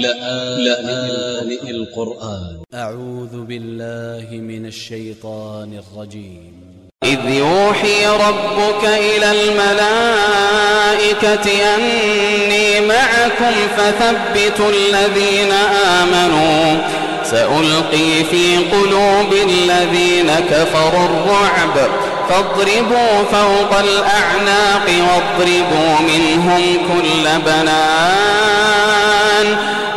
لآن القرآن. أ ع و ذ ب ا ل ل ه من ا ل ش ي ط ا ن ا ل ج ي م إذ يوحي ربك إلى الملائكة أني معكم فثبتوا الذين آمنوا. سألقي في قلوب الذين كفروا الرعب. فاضربوا فوق الأعناق واضربوا منهم كل بنان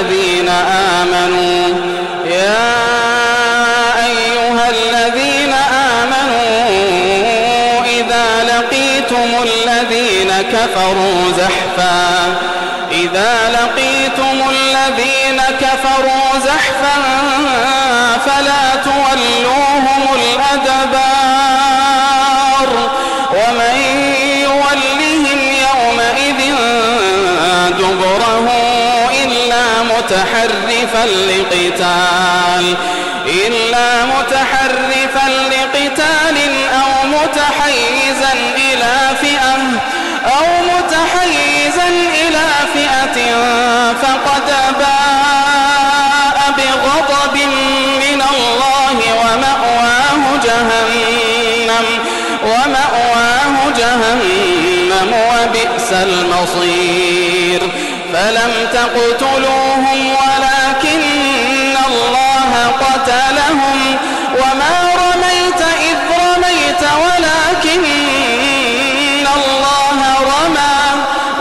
الذين آمنوا. يا أيها الذين آمنوا إذا لقيتم الذين كفروا زحفا إذا لقيتم الذين كفروا زحفا متحرفا لقتال إلا متحرفا لقتال أو متحيزا إلى فئة أو متحيزا إلى فئة فقد باء بغضب من الله ومأواه جهنم ومأواه جهنم وبئس المصير. فلم تقتلوهم